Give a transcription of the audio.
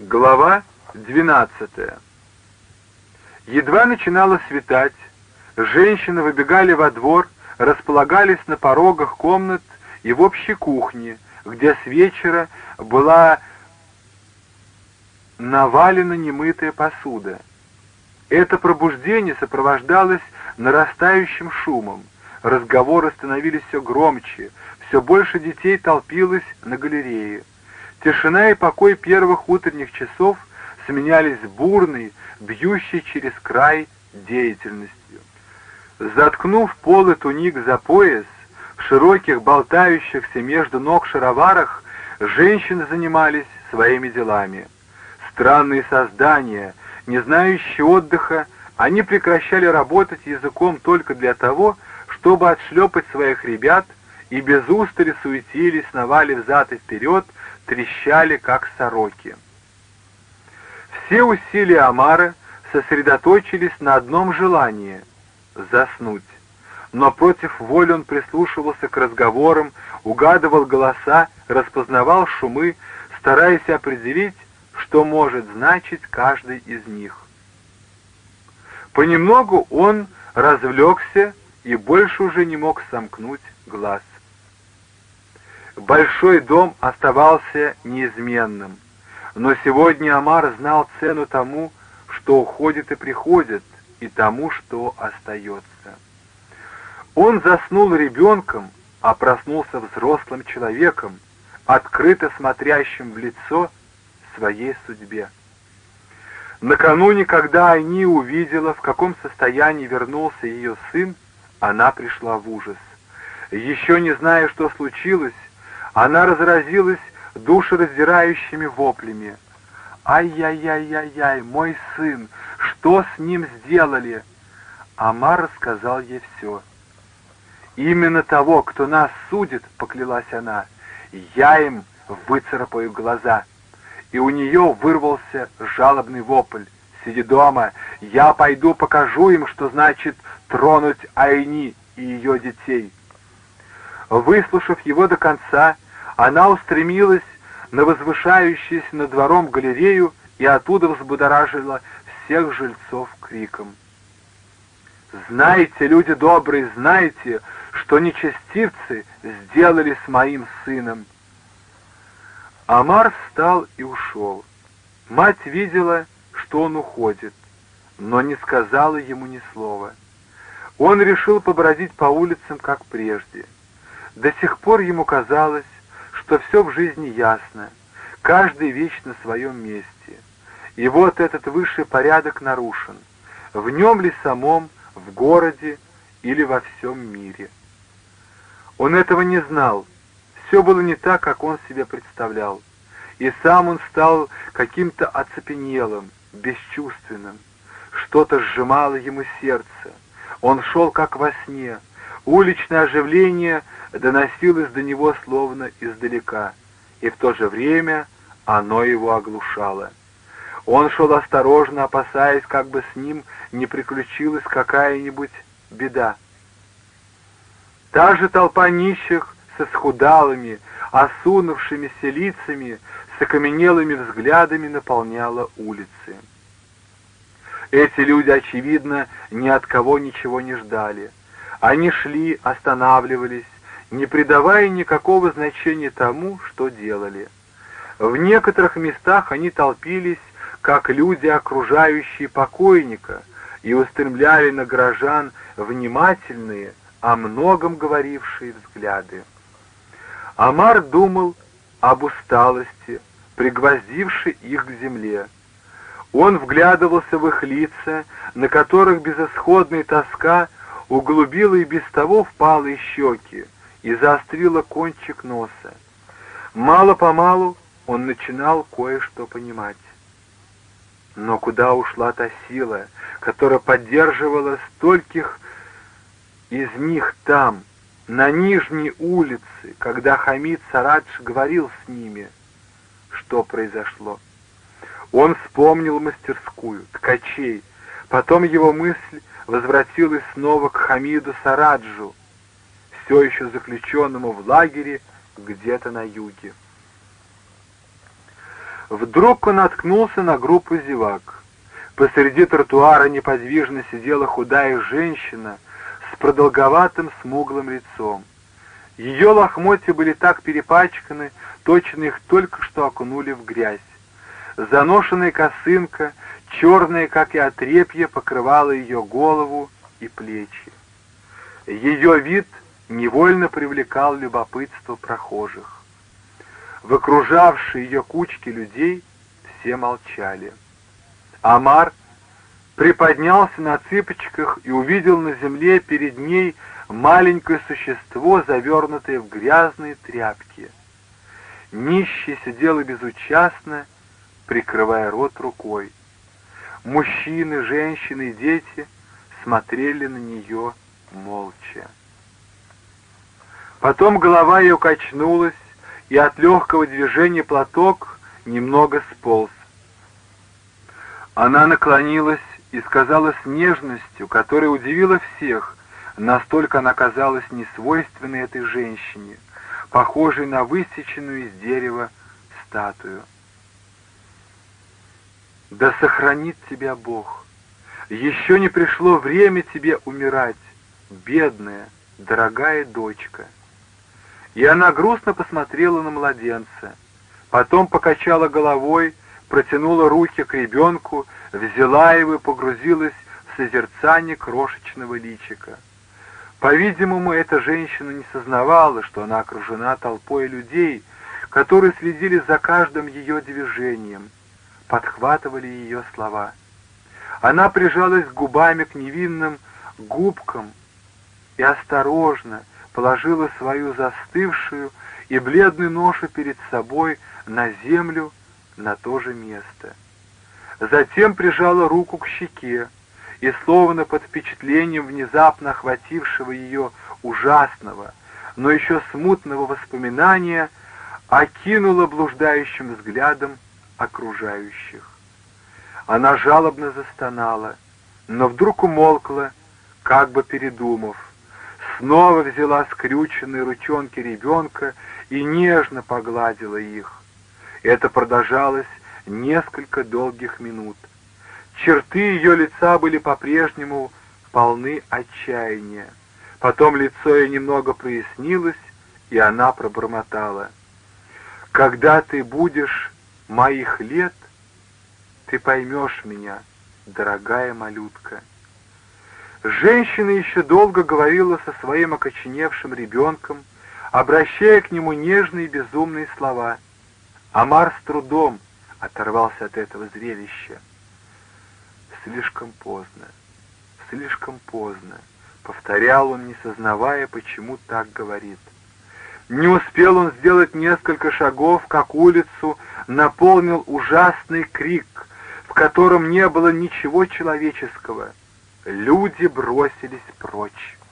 Глава 12 Едва начинало светать, женщины выбегали во двор, располагались на порогах комнат и в общей кухне, где с вечера была навалена немытая посуда. Это пробуждение сопровождалось нарастающим шумом. Разговоры становились все громче, все больше детей толпилось на галерее. Тишина и покой первых утренних часов сменялись бурной, бьющей через край деятельностью. Заткнув полы туник за пояс, в широких, болтающихся между ног шароварах женщины занимались своими делами. Странные создания, не знающие отдыха, они прекращали работать языком только для того, чтобы отшлепать своих ребят, и без устали суетились, сновали взад и вперед, трещали, как сороки. Все усилия Амара сосредоточились на одном желании — заснуть. Но против воли он прислушивался к разговорам, угадывал голоса, распознавал шумы, стараясь определить, что может значить каждый из них. Понемногу он развлекся и больше уже не мог сомкнуть глаз. Большой дом оставался неизменным, но сегодня Амар знал цену тому, что уходит и приходит, и тому, что остается. Он заснул ребенком, а проснулся взрослым человеком, открыто смотрящим в лицо своей судьбе. Накануне, когда они увидела, в каком состоянии вернулся ее сын, она пришла в ужас. Еще не зная, что случилось, она разразилась душераздирающими воплями. «Ай-яй-яй-яй-яй, мой сын, что с ним сделали?» Амар рассказал ей все. «Именно того, кто нас судит, — поклялась она, — я им выцарапаю глаза». И у нее вырвался жалобный вопль. «Сиди дома, я пойду покажу им, что значит тронуть Айни и ее детей». Выслушав его до конца, она устремилась на возвышающуюся над двором галерею и оттуда взбудоражила всех жильцов криком. «Знайте, люди добрые, знайте, что нечестивцы сделали с моим сыном!» Амар встал и ушел. Мать видела, что он уходит, но не сказала ему ни слова. Он решил побродить по улицам, как прежде. До сих пор ему казалось, что все в жизни ясно, каждая вещь на своем месте. И вот этот высший порядок нарушен. В нем ли самом, в городе или во всем мире. Он этого не знал. Все было не так, как он себе представлял. И сам он стал каким-то оцепенелым, бесчувственным. Что-то сжимало ему сердце. Он шел как во сне. Уличное оживление доносилось до него словно издалека, и в то же время оно его оглушало. Он шел осторожно, опасаясь, как бы с ним не приключилась какая-нибудь беда. Та же толпа нищих со схудалыми, осунувшимися лицами, с окаменелыми взглядами наполняла улицы. Эти люди, очевидно, ни от кого ничего не ждали. Они шли, останавливались, не придавая никакого значения тому, что делали. В некоторых местах они толпились, как люди, окружающие покойника, и устремляли на горожан внимательные, о многом говорившие взгляды. Амар думал об усталости, пригвоздившей их к земле. Он вглядывался в их лица, на которых безысходная тоска углубила и без того впалые щеки, и заострила кончик носа. Мало-помалу он начинал кое-что понимать. Но куда ушла та сила, которая поддерживала стольких из них там, на Нижней улице, когда Хамид Сарадж говорил с ними, что произошло? Он вспомнил мастерскую, ткачей, потом его мысль возвратилась снова к Хамиду Сараджу, все еще заключенному в лагере где-то на юге. Вдруг он наткнулся на группу зевак. Посреди тротуара неподвижно сидела худая женщина с продолговатым смуглым лицом. Ее лохмотья были так перепачканы, точно их только что окунули в грязь. Заношенная косынка, черная, как и отрепье, покрывала ее голову и плечи. Ее вид невольно привлекал любопытство прохожих. В окружавшей ее кучке людей все молчали. Амар приподнялся на цыпочках и увидел на земле перед ней маленькое существо, завернутое в грязные тряпки. Нищий сидела безучастно, прикрывая рот рукой. Мужчины, женщины и дети смотрели на нее молча. Потом голова ее качнулась, и от легкого движения платок немного сполз. Она наклонилась и сказала с нежностью, которая удивила всех, настолько она казалась несвойственной этой женщине, похожей на высеченную из дерева статую. «Да сохранит тебя Бог! Еще не пришло время тебе умирать, бедная, дорогая дочка!» И она грустно посмотрела на младенца, потом покачала головой, протянула руки к ребенку, взяла его и погрузилась в созерцание крошечного личика. По-видимому, эта женщина не сознавала, что она окружена толпой людей, которые следили за каждым ее движением, подхватывали ее слова. Она прижалась губами к невинным губкам и осторожно, положила свою застывшую и бледную ношу перед собой на землю на то же место. Затем прижала руку к щеке и, словно под впечатлением внезапно охватившего ее ужасного, но еще смутного воспоминания, окинула блуждающим взглядом окружающих. Она жалобно застонала, но вдруг умолкла, как бы передумав, снова взяла скрюченные ручонки ребенка и нежно погладила их. Это продолжалось несколько долгих минут. Черты ее лица были по-прежнему полны отчаяния. Потом лицо ее немного прояснилось, и она пробормотала. «Когда ты будешь моих лет, ты поймешь меня, дорогая малютка». Женщина еще долго говорила со своим окоченевшим ребенком, обращая к нему нежные безумные слова. Амар с трудом оторвался от этого зрелища. «Слишком поздно, слишком поздно», — повторял он, не сознавая, почему так говорит. Не успел он сделать несколько шагов, как улицу наполнил ужасный крик, в котором не было ничего человеческого — Люди бросились прочь.